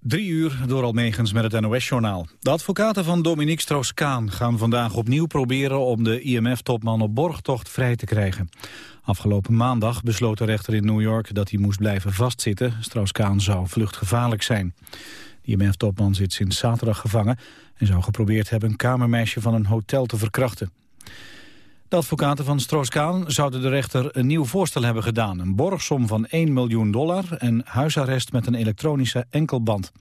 Drie uur door Almegens met het NOS-journaal. De advocaten van Dominique Strauss-Kaan gaan vandaag opnieuw proberen... om de IMF-topman op borgtocht vrij te krijgen. Afgelopen maandag besloot de rechter in New York dat hij moest blijven vastzitten. Strauss-Kaan zou vluchtgevaarlijk zijn. De IMF-topman zit sinds zaterdag gevangen... en zou geprobeerd hebben een kamermeisje van een hotel te verkrachten. De advocaten van Strauss-Kaan zouden de rechter een nieuw voorstel hebben gedaan. Een borgsom van 1 miljoen dollar en huisarrest met een elektronische enkelband.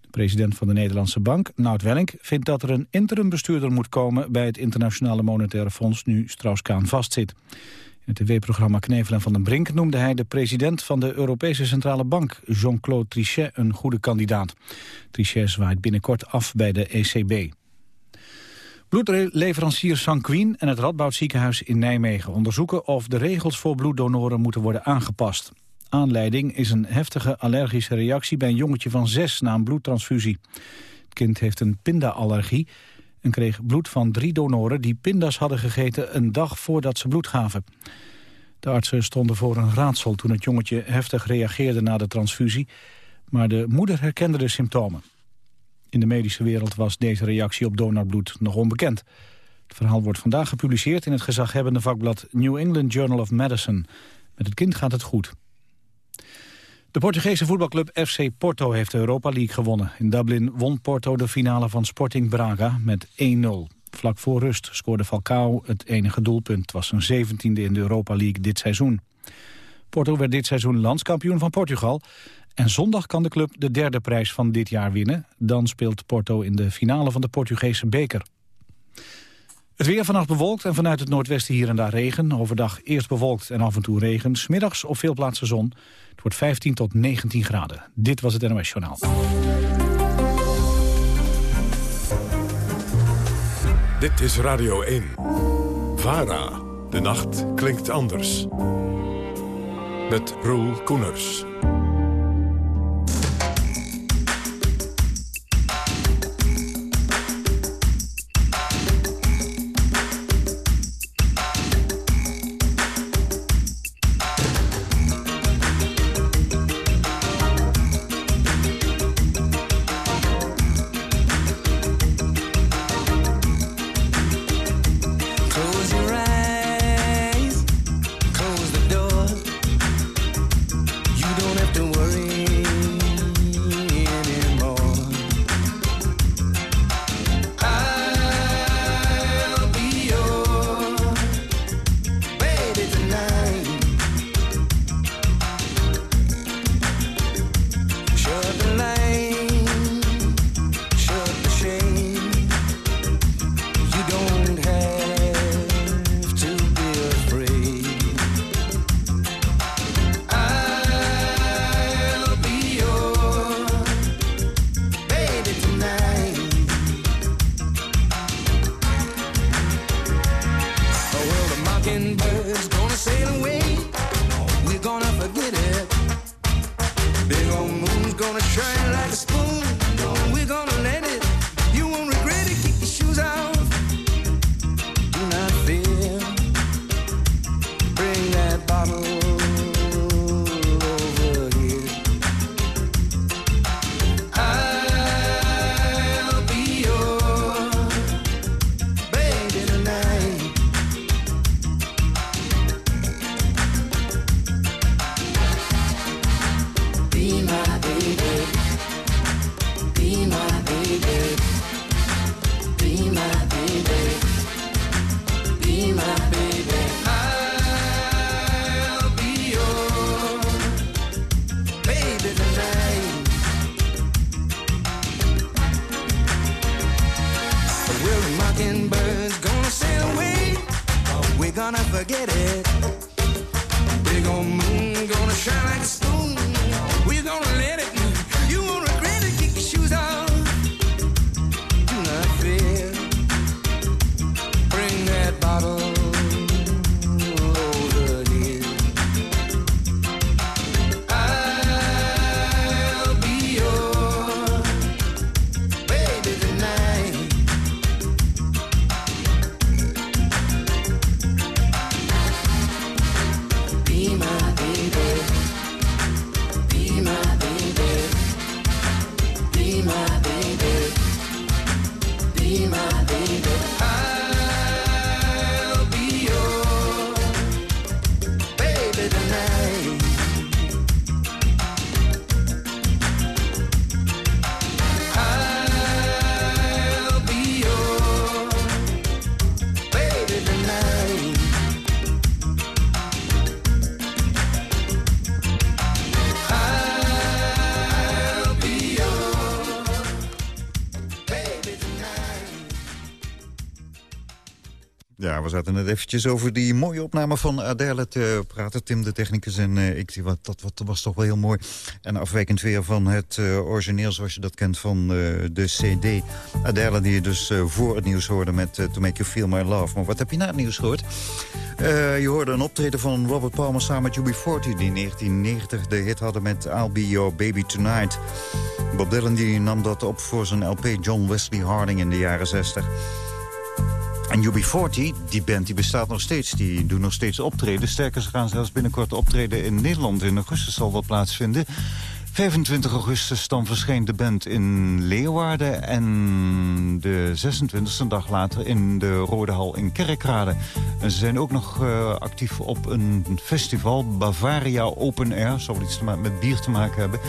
De president van de Nederlandse Bank, Nout Welling, vindt dat er een interimbestuurder moet komen bij het Internationale Monetaire Fonds nu Strauss-Kaan vastzit. In het tv-programma Knevel en Van den Brink noemde hij de president van de Europese Centrale Bank, Jean-Claude Trichet, een goede kandidaat. Trichet zwaait binnenkort af bij de ECB. Bloedleverancier Sanquin en het Radboud ziekenhuis in Nijmegen onderzoeken of de regels voor bloeddonoren moeten worden aangepast. Aanleiding is een heftige allergische reactie bij een jongetje van zes na een bloedtransfusie. Het kind heeft een pindaallergie en kreeg bloed van drie donoren die pindas hadden gegeten een dag voordat ze bloed gaven. De artsen stonden voor een raadsel toen het jongetje heftig reageerde na de transfusie, maar de moeder herkende de symptomen. In de medische wereld was deze reactie op donorbloed nog onbekend. Het verhaal wordt vandaag gepubliceerd in het gezaghebbende vakblad New England Journal of Medicine. Met het kind gaat het goed. De Portugese voetbalclub FC Porto heeft de Europa League gewonnen. In Dublin won Porto de finale van Sporting Braga met 1-0. Vlak voor rust scoorde Falcao het enige doelpunt. Het was zijn zeventiende in de Europa League dit seizoen. Porto werd dit seizoen landskampioen van Portugal... En zondag kan de club de derde prijs van dit jaar winnen. Dan speelt Porto in de finale van de Portugese beker. Het weer vannacht bewolkt en vanuit het noordwesten hier en daar regen. Overdag eerst bewolkt en af en toe regen. Smiddags op veel plaatsen zon. Het wordt 15 tot 19 graden. Dit was het NOS Journaal. Dit is Radio 1. VARA. De nacht klinkt anders. Met Roel Koeners. We zaten net eventjes over die mooie opname van Adele te praten. Tim, de technicus en uh, ik, wat, dat, dat, was toch wel heel mooi. En afwijkend weer van het uh, origineel, zoals je dat kent, van uh, de CD. Adele, die je dus voor het nieuws hoorde met To Make You Feel My Love. Maar wat heb je na het nieuws gehoord? je hoorde een optreden van Robert Palmer samen met UB40... die in 1990 de hit hadden met I'll Be Your Baby Tonight. Bob Dylan die nam dat op voor zijn LP John Wesley Harding in de jaren 60... En UB40, die band, die bestaat nog steeds. Die doen nog steeds optreden. Sterker, ze gaan zelfs binnenkort optreden in Nederland. In augustus zal dat plaatsvinden. 25 augustus dan verscheen de band in Leeuwarden... en de 26e een dag later in de Rode Hal in Kerkrade. Ze zijn ook nog uh, actief op een festival, Bavaria Open Air. Zou iets te met bier te maken hebben.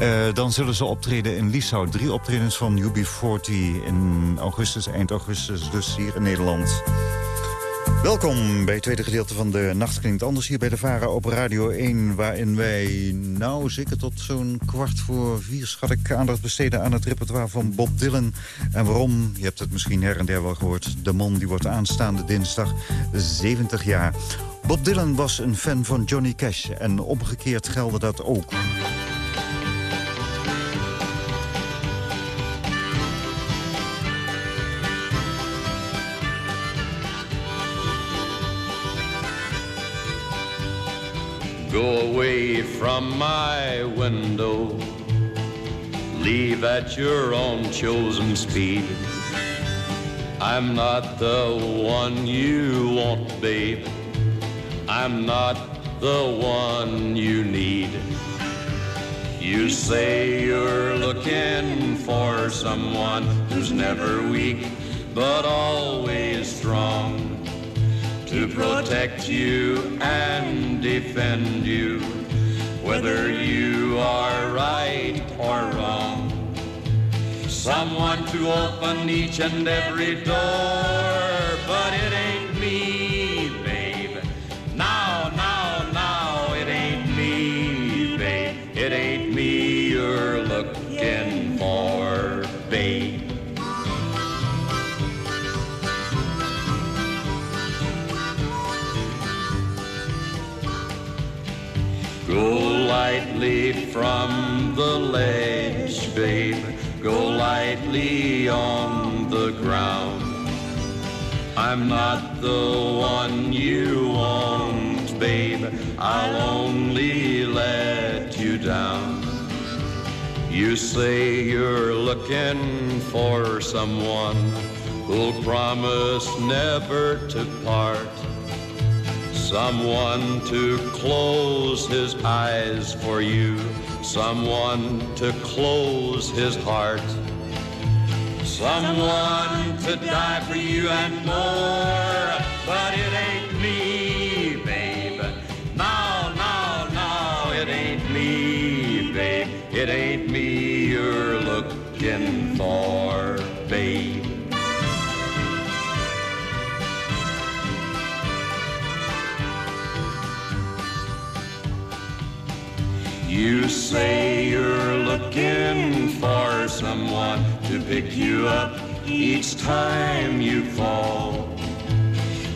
Uh, dan zullen ze optreden in Lieshout. Drie optredens van UB40 in augustus, eind augustus, dus hier in Nederland. Welkom bij het tweede gedeelte van de Nacht Klinkt Anders hier bij de Vara op Radio 1... waarin wij nou zeker tot zo'n kwart voor vier schat ik aandacht besteden... aan het repertoire van Bob Dylan. En waarom? Je hebt het misschien her en der wel gehoord. De man die wordt aanstaande dinsdag 70 jaar. Bob Dylan was een fan van Johnny Cash en omgekeerd gelde dat ook. Go away from my window. Leave at your own chosen speed. I'm not the one you want, babe. I'm not the one you need. You say you're looking for someone who's never weak, but always strong to protect you and defend you, whether you are right or wrong. Someone to open each and every door, but it ain't lightly from the ledge, babe. Go lightly on the ground. I'm not the one you want, babe. I'll only let you down. You say you're looking for someone who'll promise never to part. Someone to close his eyes for you. Someone to close his heart. Someone to die for you and more. But it ain't me, You say you're looking for someone to pick you up each time you fall.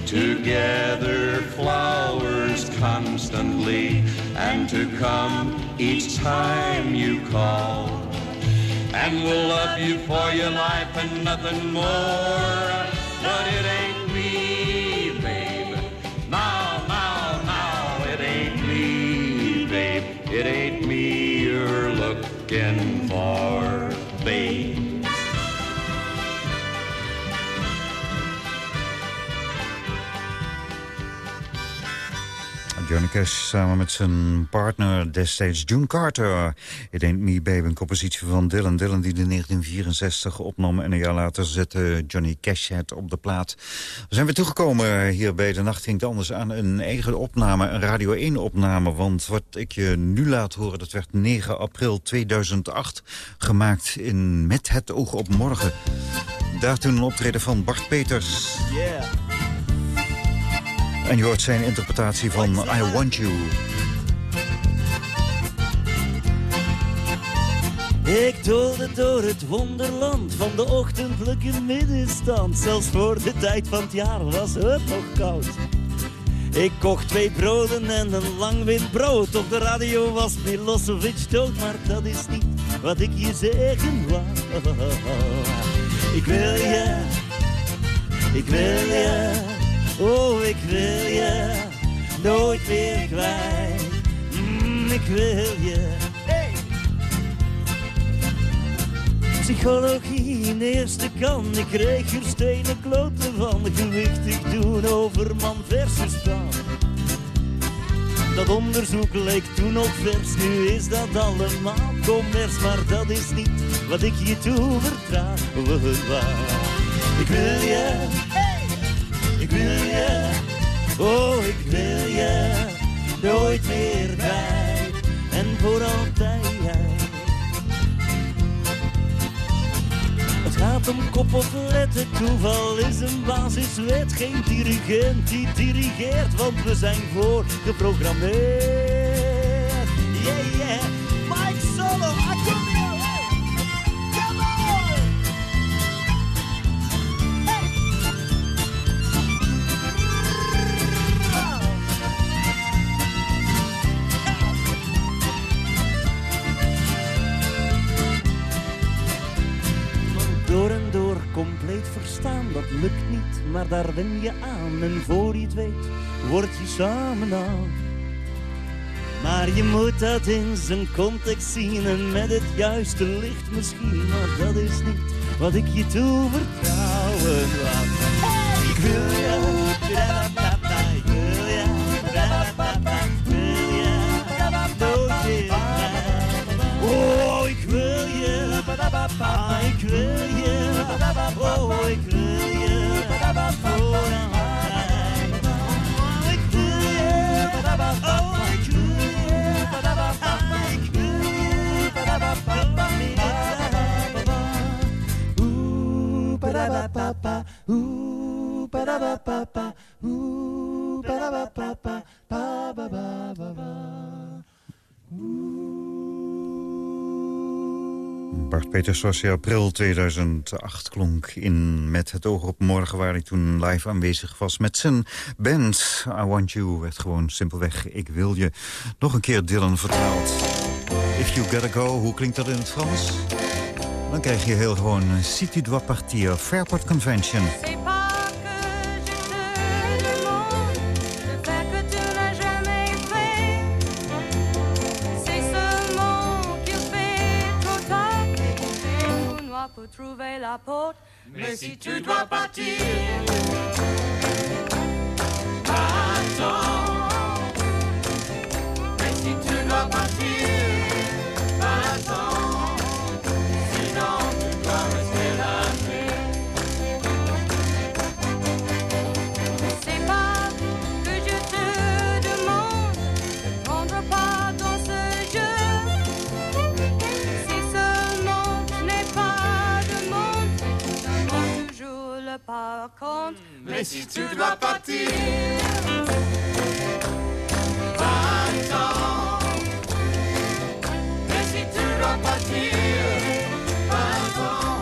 To gather flowers constantly and to come each time you call. And we'll love you for your life and nothing more. But it ain't It ain't me you're looking for, babe. Johnny Cash samen met zijn partner destijds June Carter. It Ain't Me Baby, een compositie van Dylan. Dylan die in 1964 opnam en een jaar later zette Johnny Cash het op de plaat. We zijn weer toegekomen hier bij De Nacht ging anders aan een eigen opname, een Radio 1 opname. Want wat ik je nu laat horen, dat werd 9 april 2008 gemaakt in Met het oog op morgen. Daar toen een optreden van Bart Peters. Yeah. En je hoort zijn interpretatie van I Want You. Ik doolde door het wonderland van de ochtendelijke middenstand. Zelfs voor de tijd van het jaar was het nog koud. Ik kocht twee broden en een lang wit brood. Op de radio was Milosevic dood, maar dat is niet wat ik je zeggen wou. Ik wil je, ik wil je, oh ik wil je nooit meer kwijt. Mm, ik wil je. Psychologie in eerste kan, ik kreeg er stenen kloten van. Gewichtig doen over man versus vrouw. Dat onderzoek leek toen nog vers, nu is dat allemaal commers. Maar dat is niet wat ik je toevertrouw. Ik wil je, wil je, oh ik wil je nooit meer bij en voor altijd. Het gaat om kop of letten, toeval is een basiswet. Geen dirigent die dirigeert, want we zijn voor geprogrammeerd. Yeah, maar daar wen je aan. En voor je het weet, word je samen aan. Maar je moet dat in zijn context zien en met het juiste licht misschien. Maar dat is niet wat ik je toevertrouwen wou. Ik wil je, ik wil je, ik wil je. Oh, ik wil je, ba-ba-ba-ba-ba. Bart Peters zoals hij april 2008 klonk in Met het oog op morgen... waar hij toen live aanwezig was met zijn band. I Want You werd gewoon simpelweg Ik Wil Je. Nog een keer Dylan vertaald. If You Gotta Go, hoe klinkt dat in het Frans? Dan krijg je heel gewoon Si tu dois partir, Fairport Convention. Pour trouver la porte. Mais si tu dois partir, attends. Mais si tu dois partir, attends. Mais si tu dois partir, attends.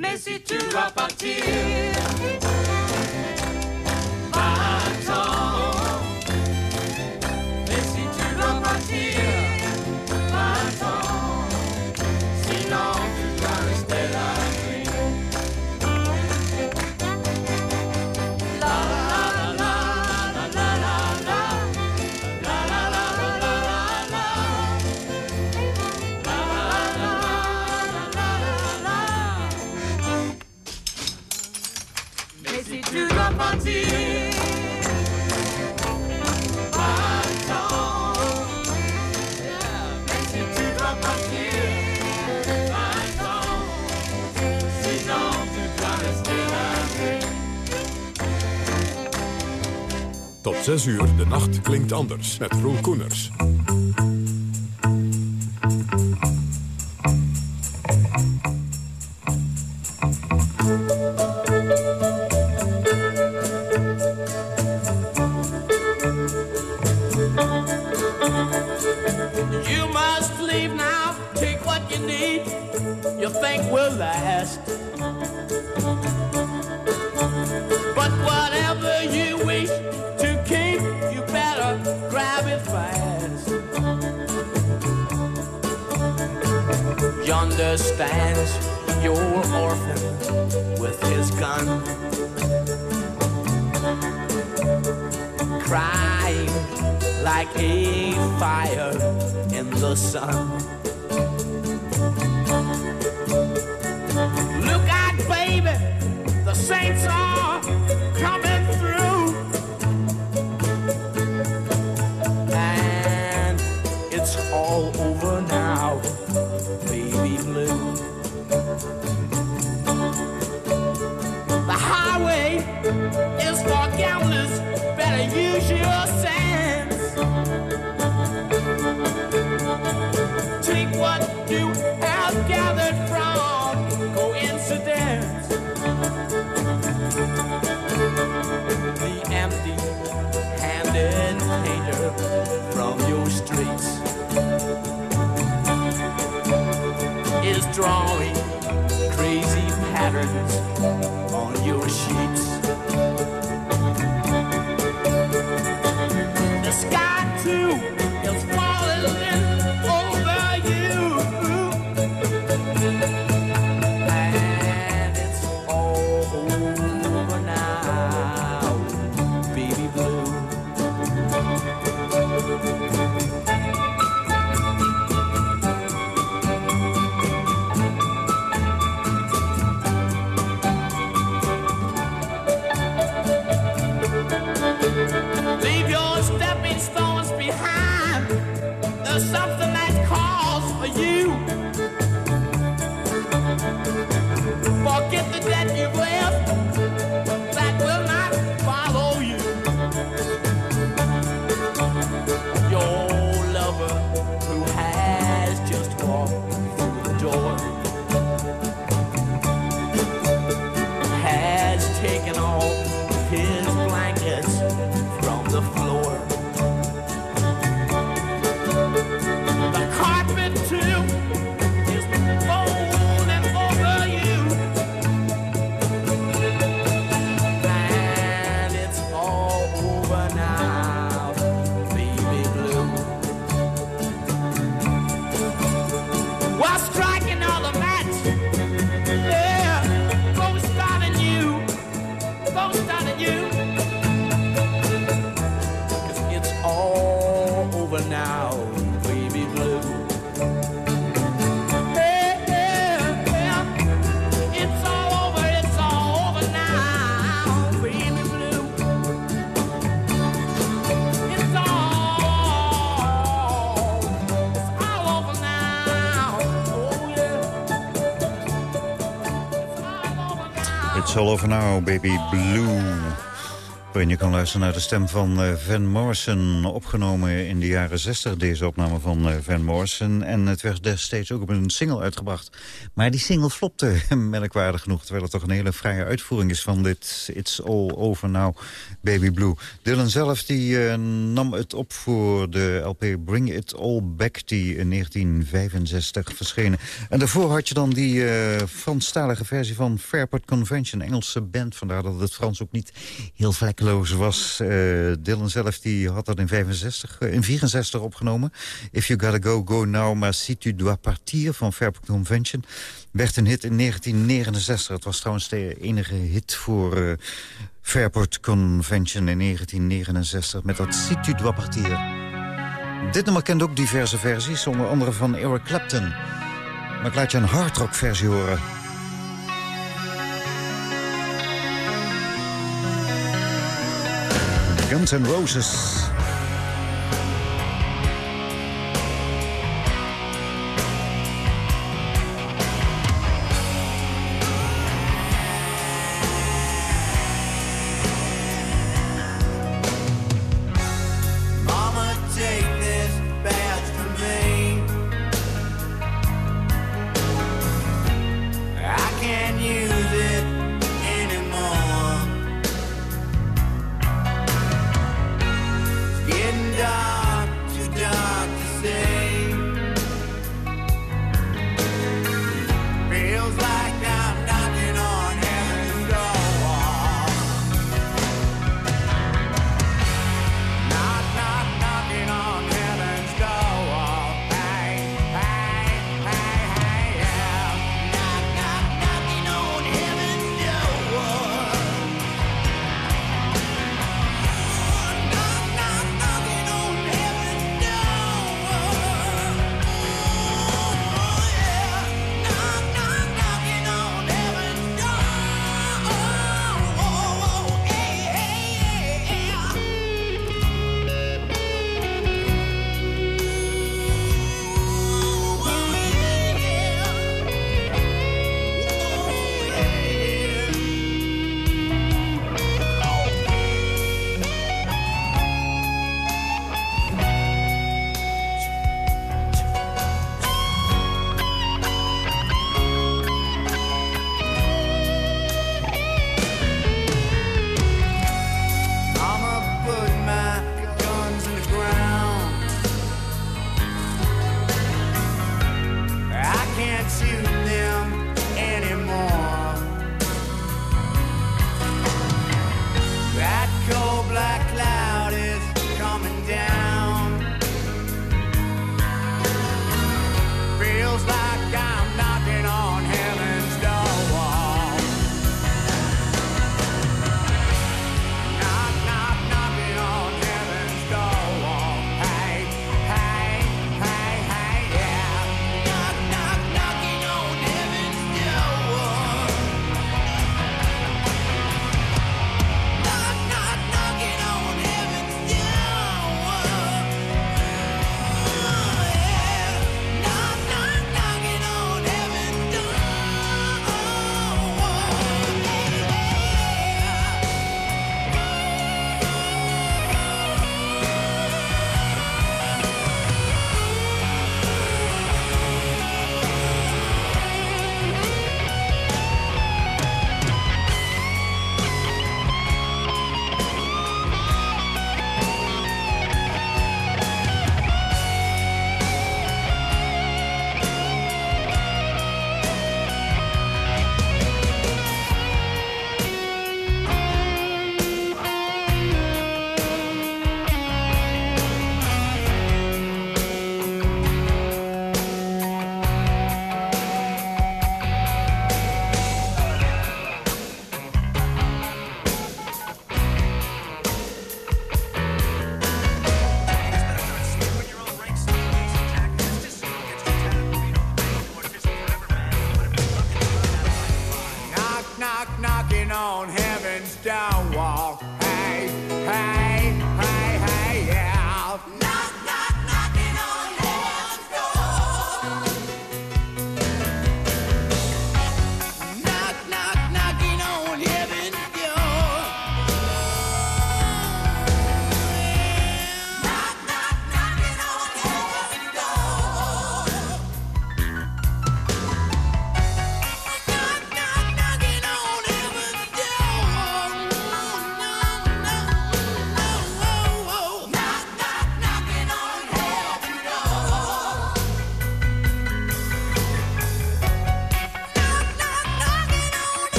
Mais si tu dois partir, 6 uur, de nacht klinkt anders. Met Roel Koeners. All over now, baby blue. Hey, yeah, yeah. It's all over, it's all over now, baby blue. It's all, it's all over now. Oh yeah. It's all over now. It's all over now, baby blue. Je kan luisteren naar de stem van eh, Van Morrison. Opgenomen in de jaren 60, deze opname van eh, Van Morrison. En het werd destijds ook op een single uitgebracht. Maar die single flopte, merkwaardig genoeg. Terwijl het toch een hele vrije uitvoering is van dit It's All Over Now, Baby Blue. Dylan zelf die, eh, nam het op voor de LP Bring It All Back... die in 1965 verschenen. En daarvoor had je dan die eh Franstalige versie van Fairport Convention. Engelse band, vandaar dat het Frans ook niet heel vlekkeloos was. Eh, Dylan zelf die had dat in, 65, eh, in 64 opgenomen. If You Gotta Go, Go Now, maar Si Tu Dois Partir van Fairport Convention... werd een hit in 1969. Het was trouwens de enige hit voor... eh, Fairport Convention in 1969 met dat Si Tu Dois Partir. Dit nummer kent ook diverse versies, onder andere van Eric Clapton. Maar ik laat je een hardrock versie horen. Guns N' Roses.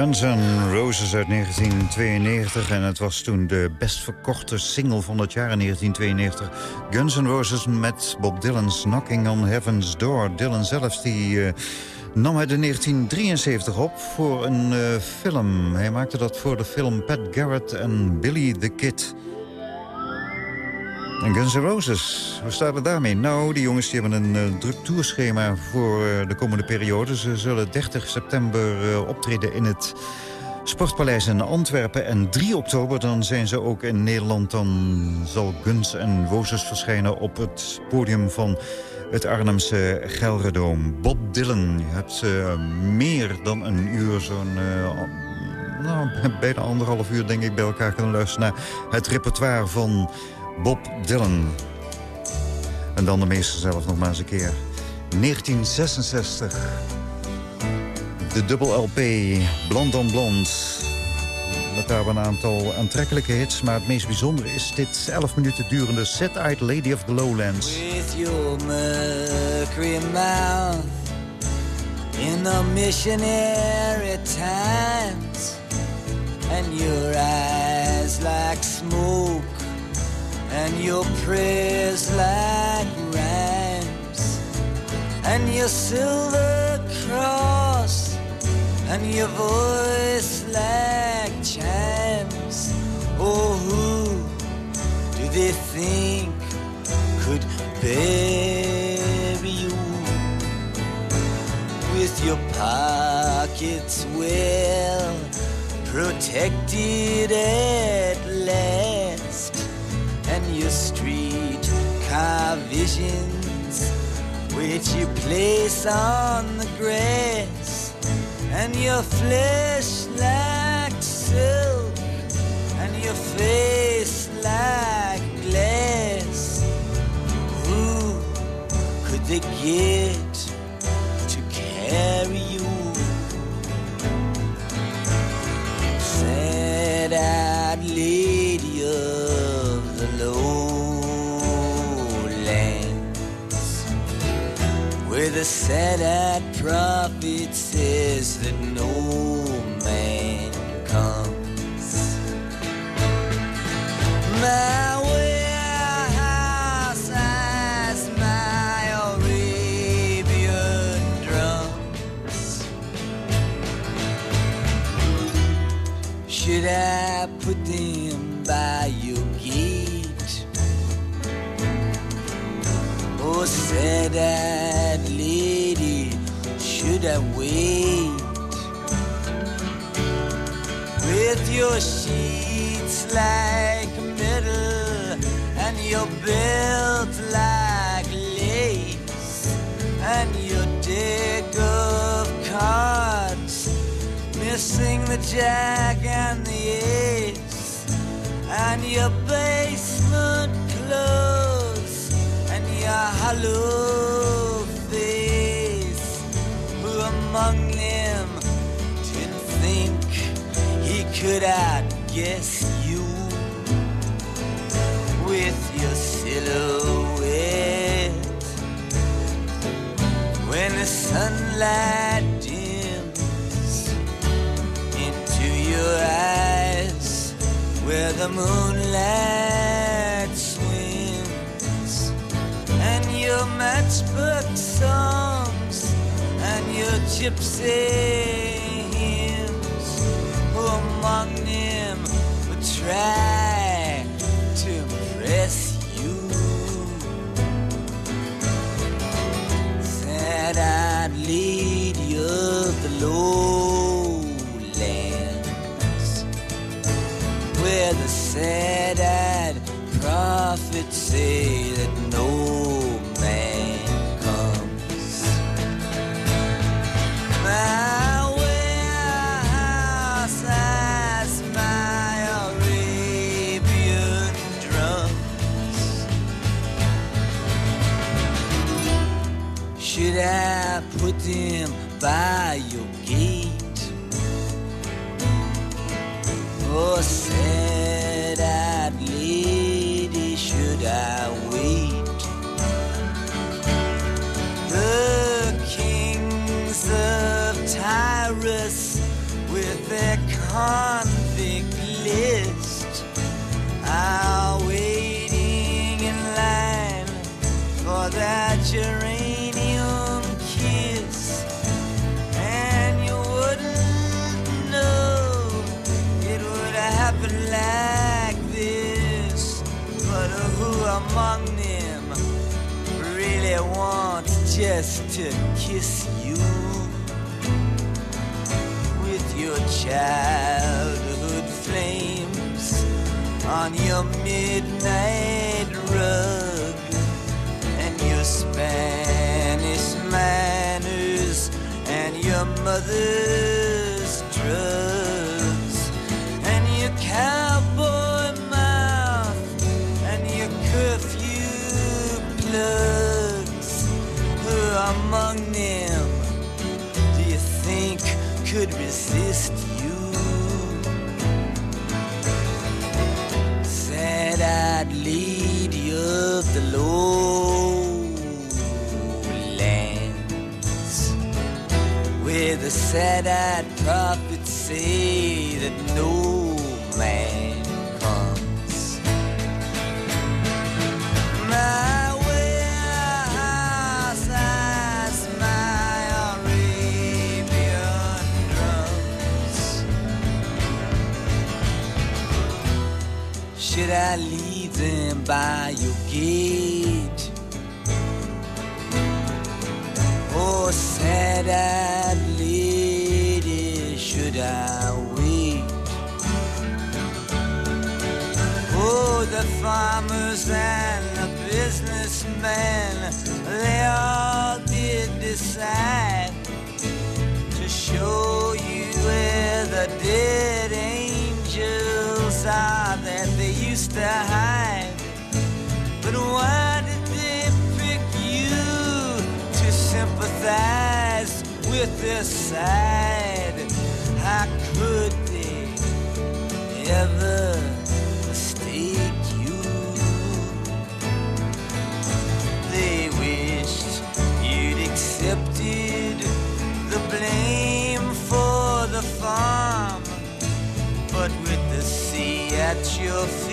Guns N' Roses uit 1992 en het was toen de best verkochte single van het jaar in 1992. Guns N' Roses met Bob Dylan's Knocking on Heaven's Door. Dylan zelfs die... eh, nam hij in 1973 op voor een eh, film. Hij maakte dat voor de film Pat Garrett en Billy the Kid. En Guns N' Roses, hoe staat het daarmee? Nou, die jongens die hebben een eh, druk tourschema voor eh, de komende periode. Ze zullen 30 september eh, optreden in het Sportpaleis in Antwerpen. En 3 oktober dan zijn ze ook in Nederland. Dan zal Guns N' Roses verschijnen op het podium van het Arnhemse Gelredoom. Bob Dylan, je hebt meer dan een uur zo'n... nou, bijna anderhalf uur denk ik bij elkaar kunnen luisteren... naar het repertoire van Bob Dylan. En dan de meester zelf nog maar eens een keer. 1966. De dubbel LP, Blond on Blond. Met daar een aantal aantrekkelijke hits. Maar het meest bijzondere is dit 11 minuten durende Set-Eyed Lady of the Lowlands. with your mercury mouth in the missionary times and your eyes like smoke and your prayers like rhymes and your silver cross. And your voice like chimes oh who do they think could bury you? With your pockets well protected at last your street car visions which you place on the grass and your flesh like silk and your face like glass who could they get to carry you? Sad-eyed lady the sad-eyed prophet says that no man comes. My warehouse has my Arabian drums. Should I put them by your gate? Oh, sad-eyed lady, your sheets like metal and your belt like lace and your deck of cards missing the jack and the ace and your basement clothes and your hollow he I guess you with your silhouette? When the sunlight dims into your eyes where the moonlight swims and your matchbook songs and your gypsy who among them would try to impress you. Sad-eyed lady of the lowlands where the sad-eyed prophets say put them by your gate? Just to kiss you? with your childhood flames on your midnight rug and your Spanish manners and your mother's drugs could resist you? Said I'd lead you of the lowlands where the sad-eyed prophets say I leave them by your gate? Oh, sad-eyed lady, should I wait? Oh, the farmers and the businessmen, they all did decide to show you where the dead to hide. But why did they pick you to sympathize with their side? How could they ever mistake you? They wished you'd accepted the blame for the farm. But with the sea at your feet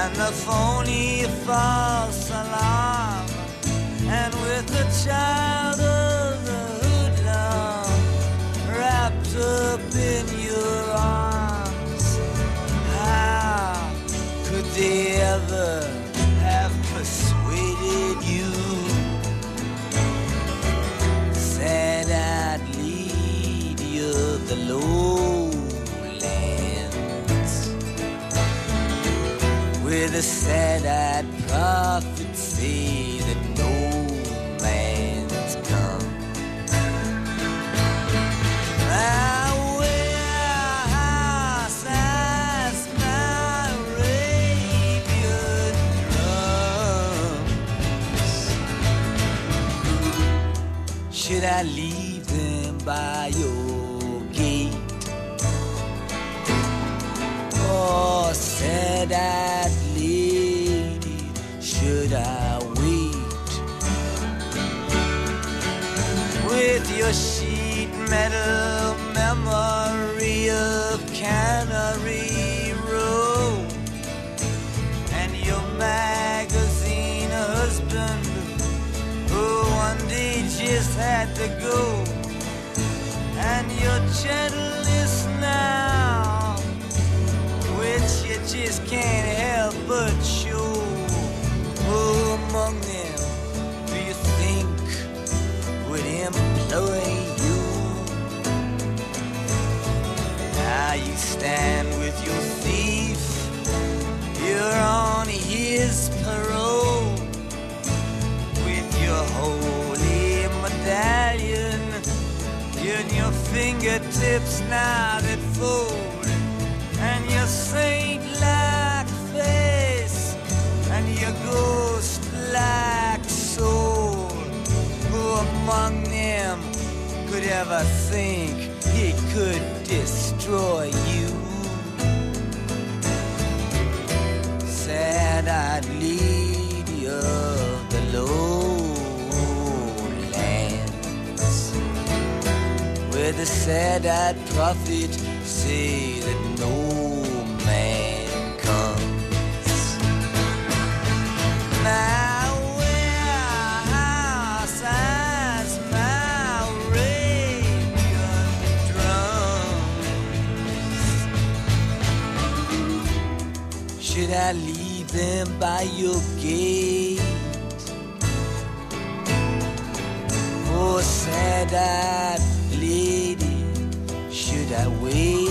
and the phony false alarm, and with the child where the sad-eyed prophets say that no man's come. My warehouse has my Arabian drums. Should I leave them by your and your saint-like and your ghost-like soul. Who among them could ever think he could destroy the sad-eyed prophet say that no man comes. My warehouse my Arabian drums. Should I leave them by your gate? Oh, sad-eyed should I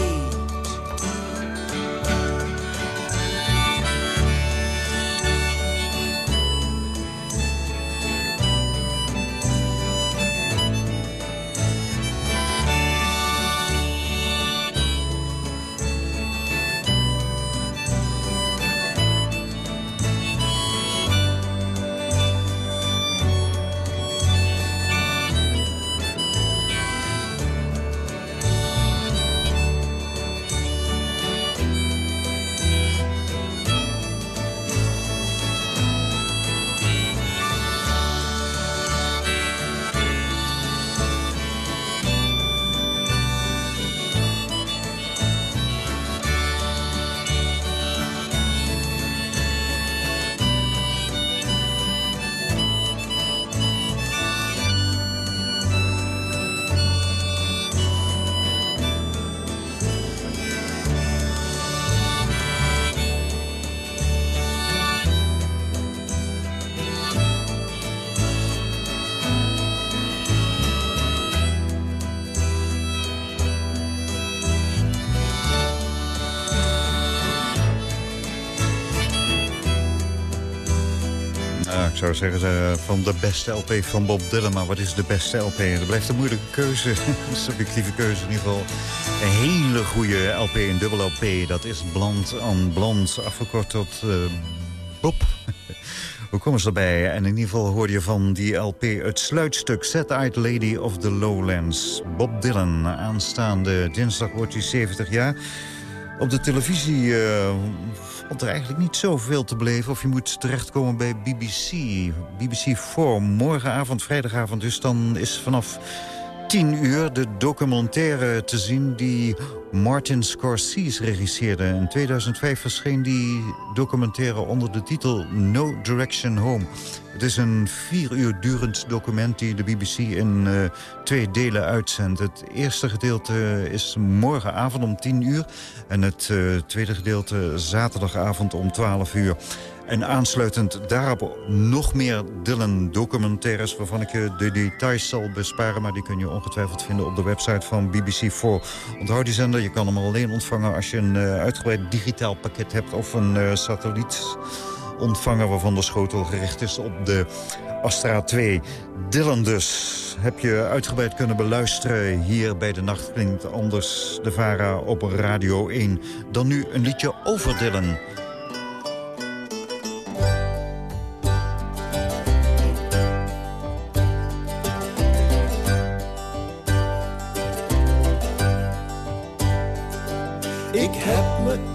zeggen eh, van de beste LP van Bob Dylan. Maar wat is de beste LP? Dat blijft een moeilijke keuze. Een subjectieve keuze in ieder geval. Een hele goede LP, een dubbel LP. Dat is Blond on Blond, afgekort tot eh, Bob. Hoe komen ze erbij? En in ieder geval hoorde je van die LP het sluitstuk Set-Eyed Lady of the Lowlands. Bob Dylan, aanstaande dinsdag wordt hij 70 jaar. Op de televisie eh, valt er eigenlijk niet zoveel te beleven. Of je moet terechtkomen bij BBC. BBC 4, morgenavond, vrijdagavond. Dus dan is vanaf 10 uur de documentaire te zien die Martin Scorsese regisseerde. In 2005 verscheen die documentaire onder de titel No Direction Home. Het is een vier uur durend document die de BBC in uh, twee delen uitzendt. Het eerste gedeelte is morgenavond om 10 uur. En het uh, tweede gedeelte zaterdagavond om 12 uur. En aansluitend daarop nog meer Dylan-documentaires... waarvan ik je de details zal besparen... maar die kun je ongetwijfeld vinden op de website van BBC4. Onthoud die zender, je kan hem alleen ontvangen... als je een uh, uitgebreid digitaal pakket hebt of een uh, satelliet ontvangen... waarvan de schotel gericht is op de Astra 2. Dylan dus heb je uitgebreid kunnen beluisteren... hier bij De Nacht Klinkt Anders, de VARA op Radio 1. Dan nu een liedje over Dylan...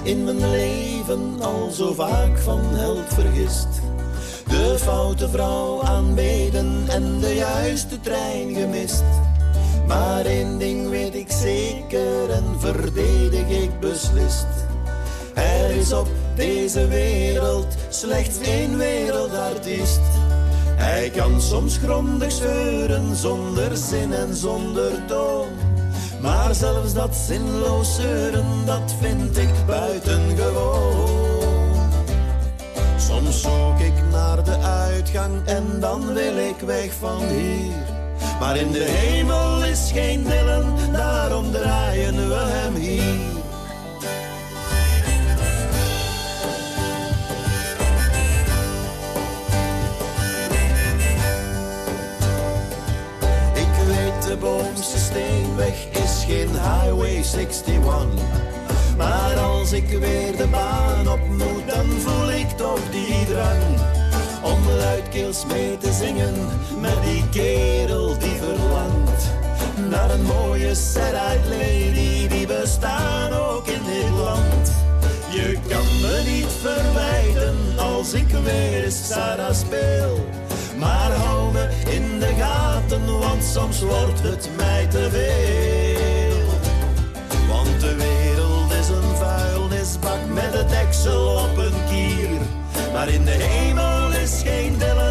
in mijn leven al zo vaak van held vergist. De foute vrouw aanbeden en de juiste trein gemist. Maar één ding weet ik zeker en verdedig ik beslist. Er is op deze wereld slechts één wereldartiest. Hij kan soms grondig zeuren zonder zin en zonder toon. Maar zelfs dat zinloos zeuren, dat vind ik buitengewoon. Soms zoek ik naar de uitgang en dan wil ik weg van hier. Maar in de hemel is geen Dylan, daarom draaien we hem hier. Ik weet de boomste steenweg geen highway 61. Maar als ik weer de baan op moet, dan voel ik toch die drang. Om luidkeels mee te zingen met die kerel die verlangt. Naar een mooie sad-eyed lady, die bestaan ook in dit land. Je kan me niet verwijten als ik weer Sarah speel. Maar hou me in de gaten, want soms wordt het mij te veel. Pak met het deksel op een kier. Maar in de hemel is geen deel.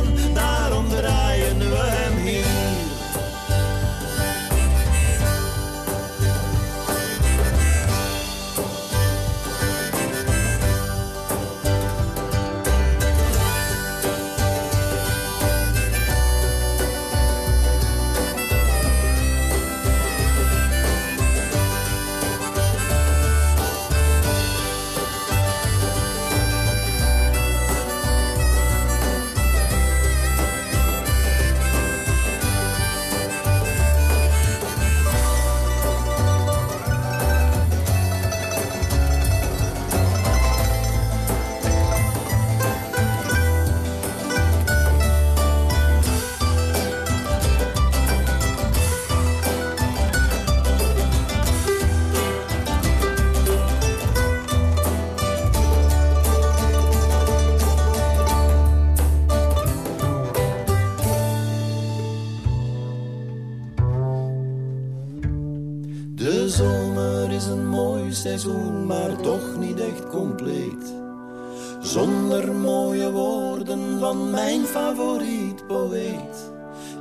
Van mijn favoriet poëet.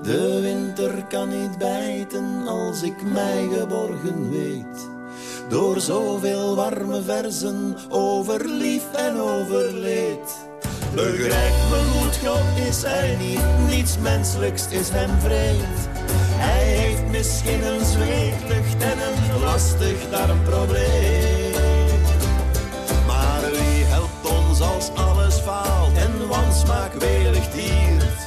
De winter kan niet bijten als ik mij geborgen weet. Door zoveel warme verzen over lief en over leed. Begrijp me goed, God is hij niet, niets menselijks is hem vreemd. Hij heeft misschien een zweetlucht en een lastig darmprobleem. Wansmaak welig tiert?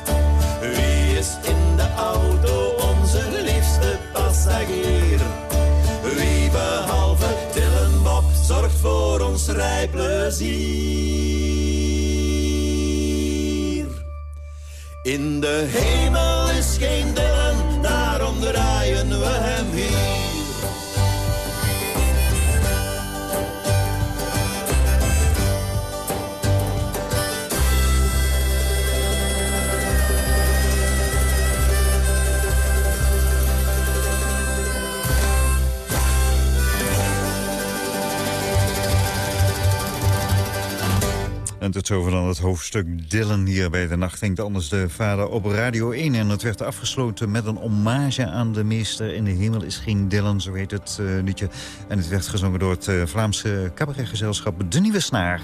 Wie is in de auto onze liefste passagier? Wie behalve Dylan Bob zorgt voor ons rijplezier? In de hemel is geen Dylan, daarom draaien we hem En tot zover dan het hoofdstuk Dylan hier bij de Nacht Denkt Anders de Vader op Radio 1. En het werd afgesloten met een hommage aan de meester. In de hemel is geen Dylan, zo heet het uh, liedje. En het werd gezongen door het uh, Vlaamse cabaretgezelschap De Nieuwe Snaar.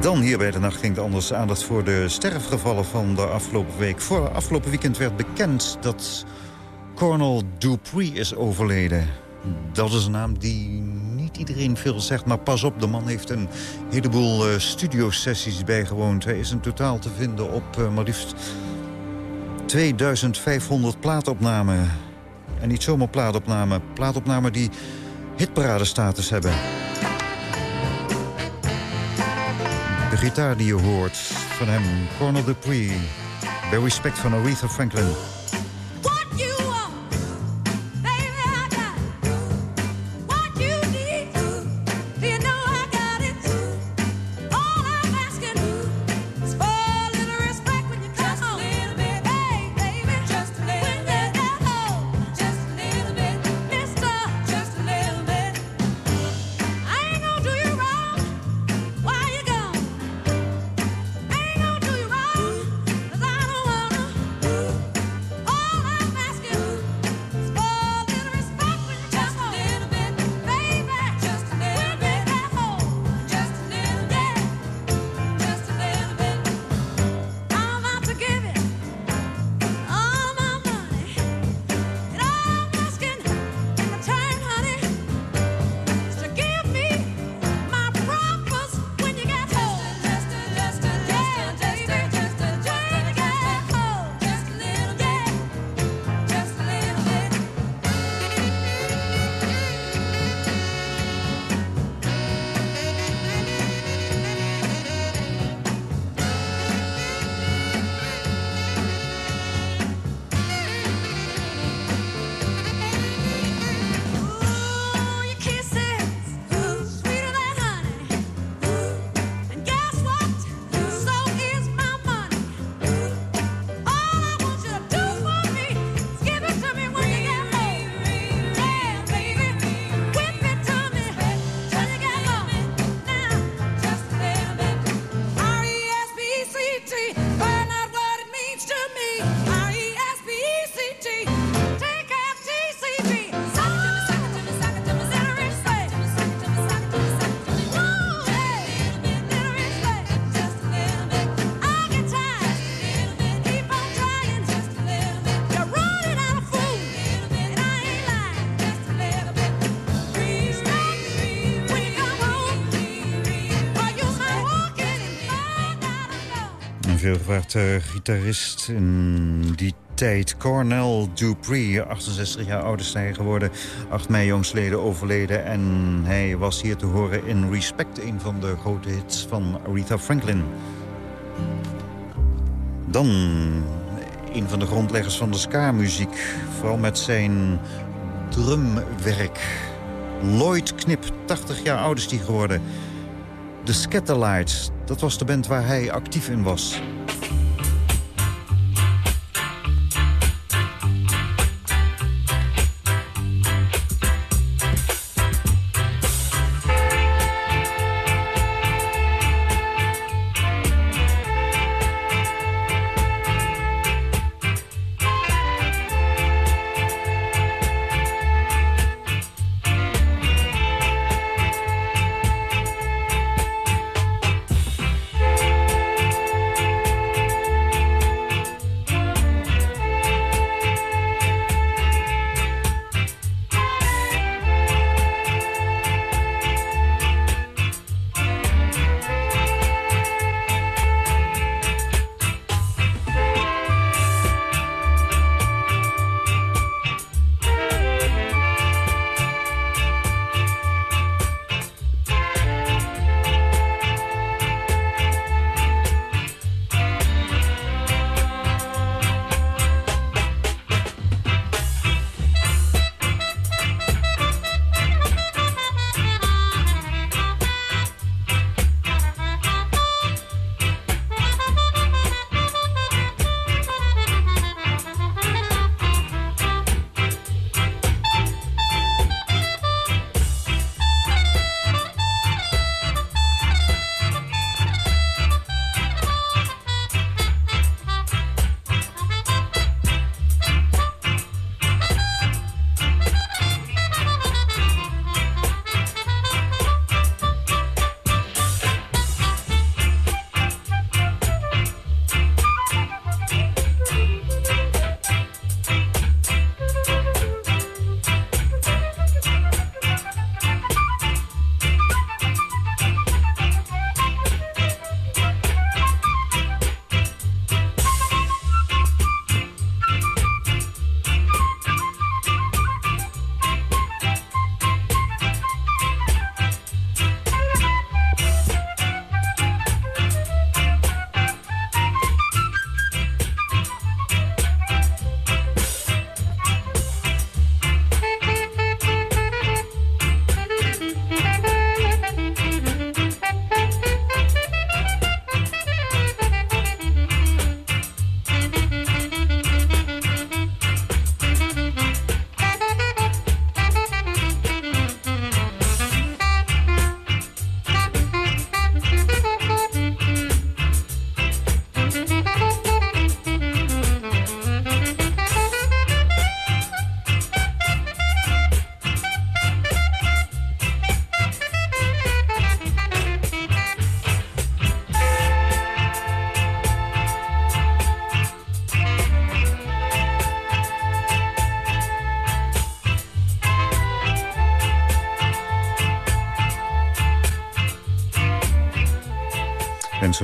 Dan hier bij de Nacht Denkt Anders aandacht voor de sterfgevallen van de afgelopen week. Voor afgelopen weekend werd bekend dat Cornel Dupree is overleden. Dat is een naam die iedereen veel zegt. Maar pas op, de man heeft een heleboel uh, studiosessies bijgewoond. Hij is in totaal te vinden op uh, maar liefst 2500 plaatopnamen. En niet zomaar plaatopnamen. Plaatopnamen die hitparadestatus hebben. De gitaar die je hoort van hem, Cornel Dupree. Bij respect van Aretha Franklin. Veelgevraagde gitarist in die tijd. Cornell Dupree, 68 jaar oude stijger geworden. 8 mei jongsleden overleden. En hij was hier te horen in Respect, een van de grote hits van Aretha Franklin. Dan een van de grondleggers van de ska-muziek. Vooral met zijn drumwerk. Lloyd Knip, 80 jaar oud is die geworden. De Scatterlights, dat was de band waar hij actief in was.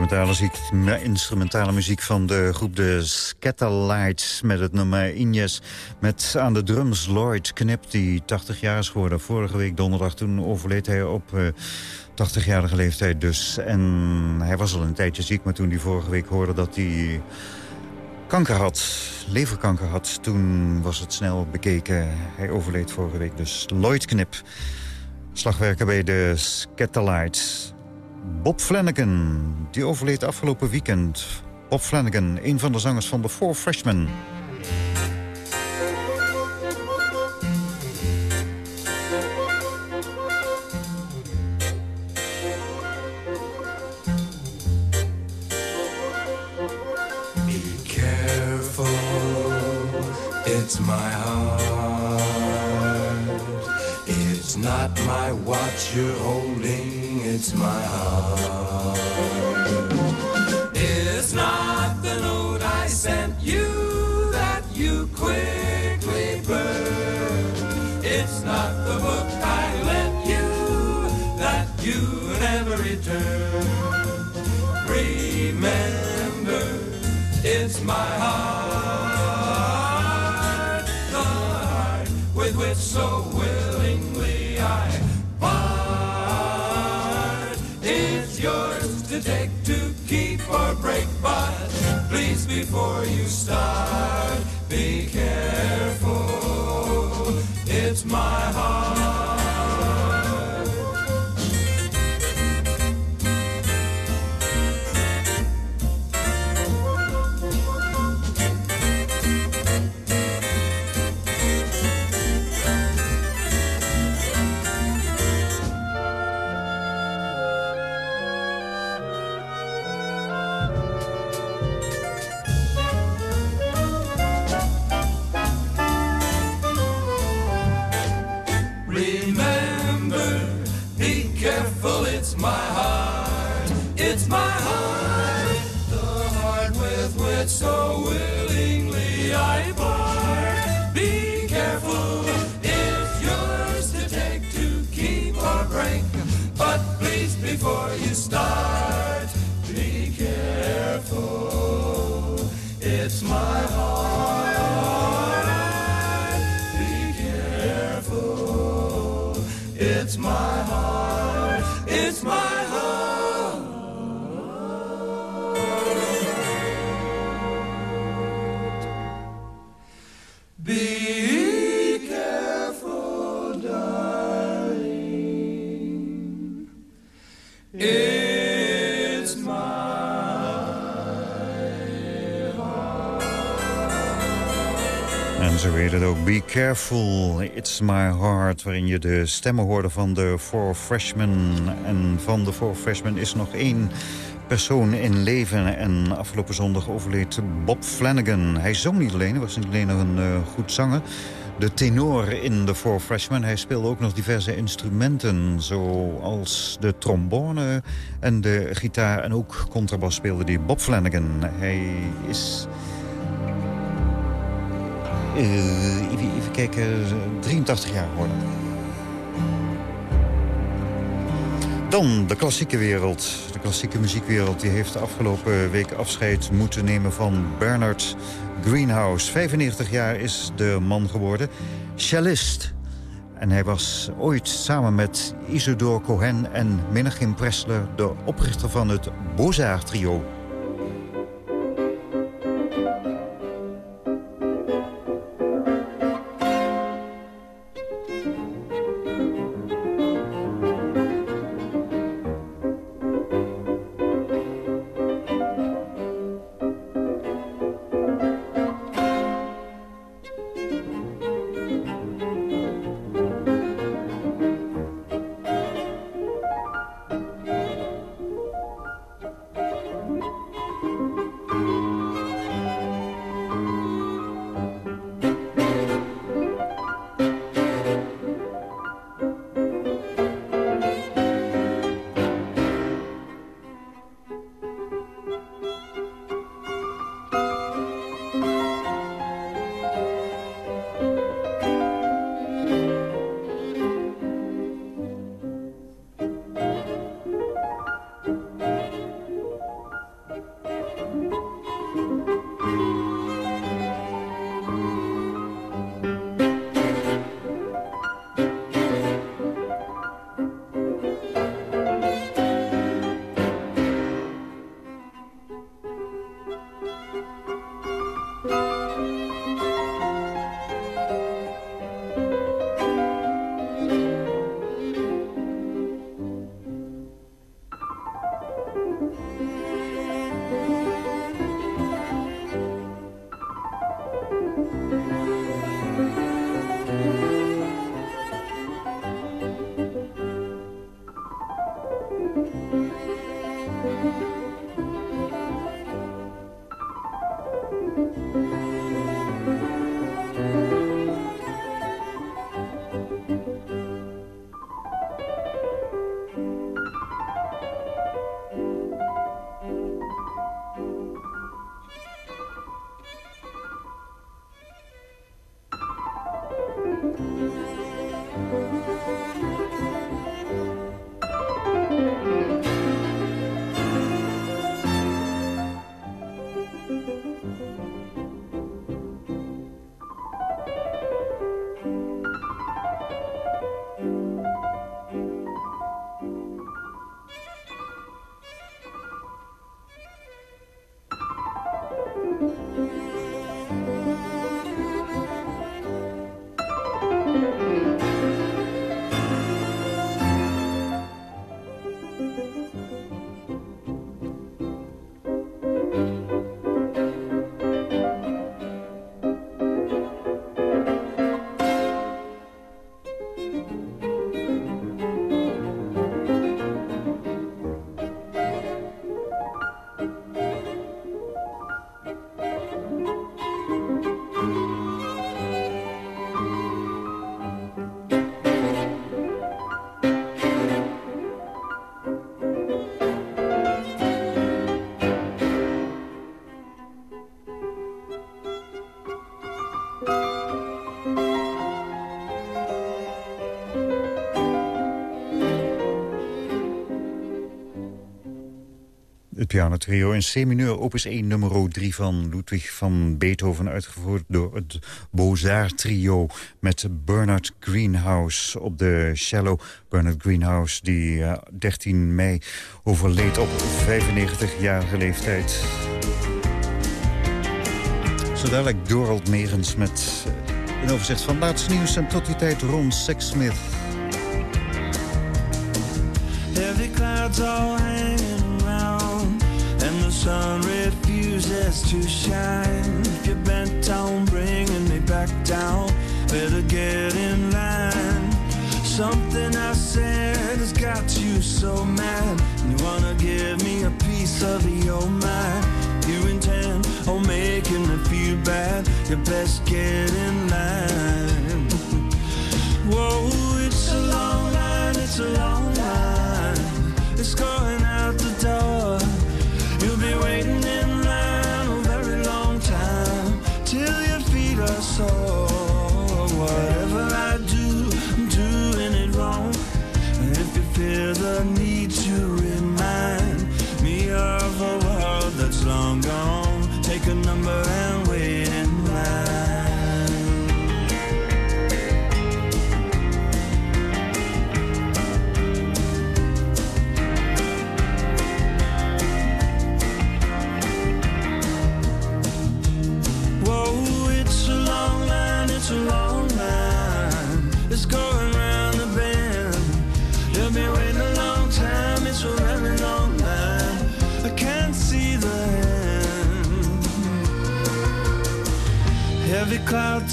Instrumentale instrumentale muziek van de groep de Scatterlights... met het nummer Ines met aan de drums Lloyd Knip... die 80 jaar is geworden. Vorige week donderdag toen overleed hij op uh, 80-jarige leeftijd dus. En hij was al een tijdje ziek, maar toen hij vorige week hoorde dat hij kanker had, leverkanker had... toen was het snel bekeken. Hij overleed vorige week dus. Lloyd Knip, slagwerker bij de Scatterlights... Bob Flanagan, die overleed afgelopen weekend. Bob Flanagan, een van de zangers van de Four Freshmen. Be careful, it's my heart. Not my watch you're holding, it's my heart. Before you start. Be careful, it's my heart. It's my heart. It's my heart. Zo het ook. Be careful, it's my heart. Waarin je de stemmen hoorde van de Four Freshmen. En van de Four Freshmen is nog één persoon in leven. En afgelopen zondag overleed Bob Flanagan. Hij zong niet alleen, hij was niet alleen een eh, goed zanger. De tenor in de Four Freshmen. Hij speelde ook nog diverse instrumenten. Zoals de trombone en de gitaar. En ook contrabas speelde die Bob Flanagan. Hij is... Eh, even, kijken, 83 jaar geworden. Dan de klassieke wereld. De klassieke muziekwereld die heeft de afgelopen week afscheid moeten nemen van Bernard Greenhouse. 95 jaar is de man geworden. Cellist. En hij was ooit samen met Isidore Cohen en Menachem Pressler... de oprichter van het Beaux-Arts trio. Pianotrio in C-mineur, opus 1, nummer 3 van Ludwig van Beethoven... uitgevoerd door het Beaux-Arts trio met Bernard Greenhouse op de cello. Bernard Greenhouse, die uh, 13 mei overleed op 95-jarige leeftijd. Zo dadelijk Dorald Megens met uh, een overzicht van laatste nieuws... en tot die tijd Ron Sexsmith. Heavy clouds all sun refuses to shine. If you're bent on bringing me back down Better get in line. Something I said has got you so mad You wanna give me a piece of your mind. You intend on making me feel bad You best get in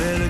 better